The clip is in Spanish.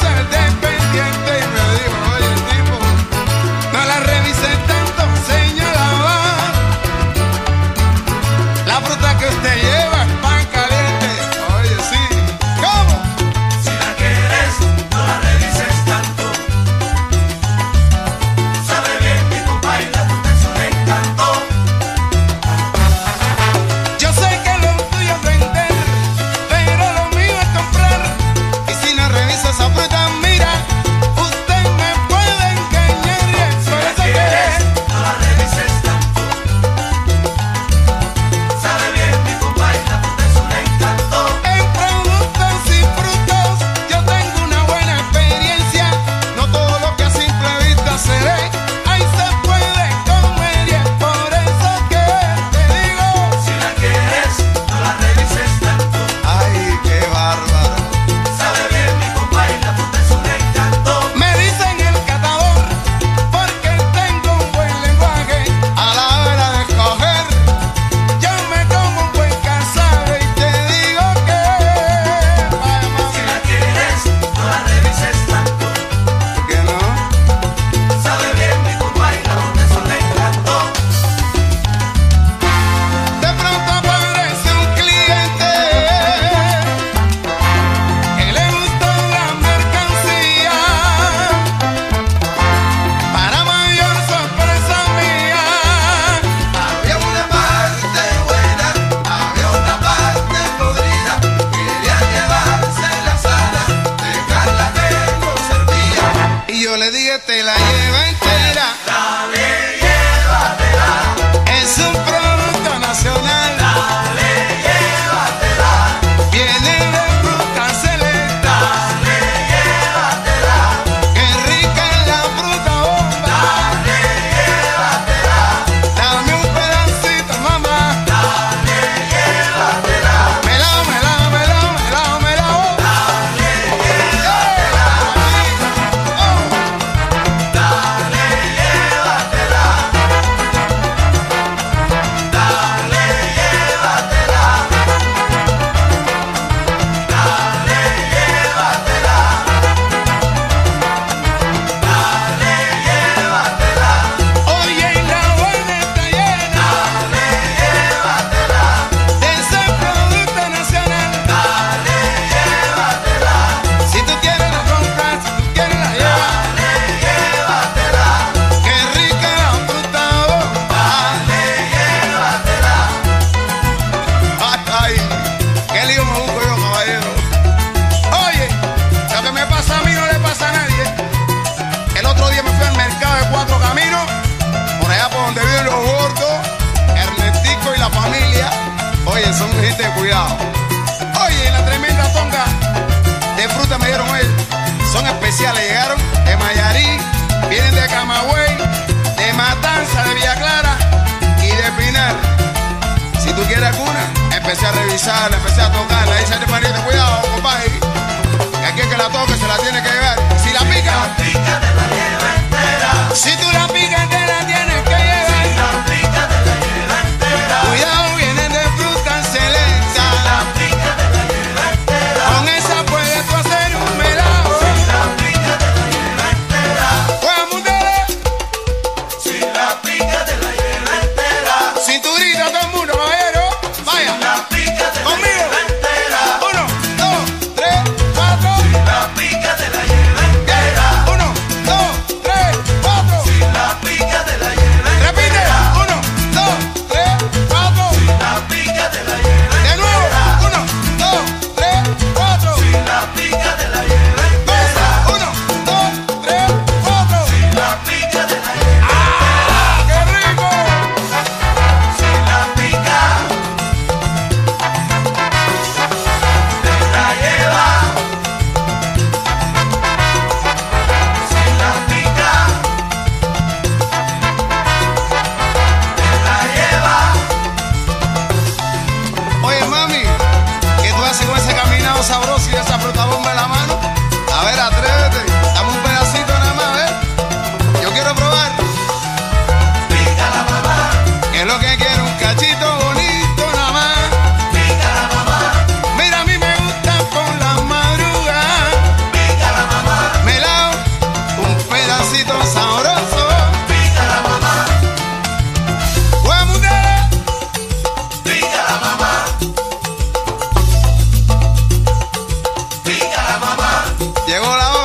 Saturday. nadie te la lleva entera. Dale, llévatela. Es un producto nacional. cuidado. Oye, la tremenda ponga de fruta me dieron hoy. Son especiales, llegaron de Mayarí, vienen de Camagüey, de Matanza, de Villa Clara y de Pinar. Si tú quieres alguna, empecé a revisarla, empecé a tocarla. Dice hermanito, cuidado, compadre. Que aquí es que la toque se la tiene que llevar. Si la pica, la pica te la lleva entera. Si tú la picas, Llegó la.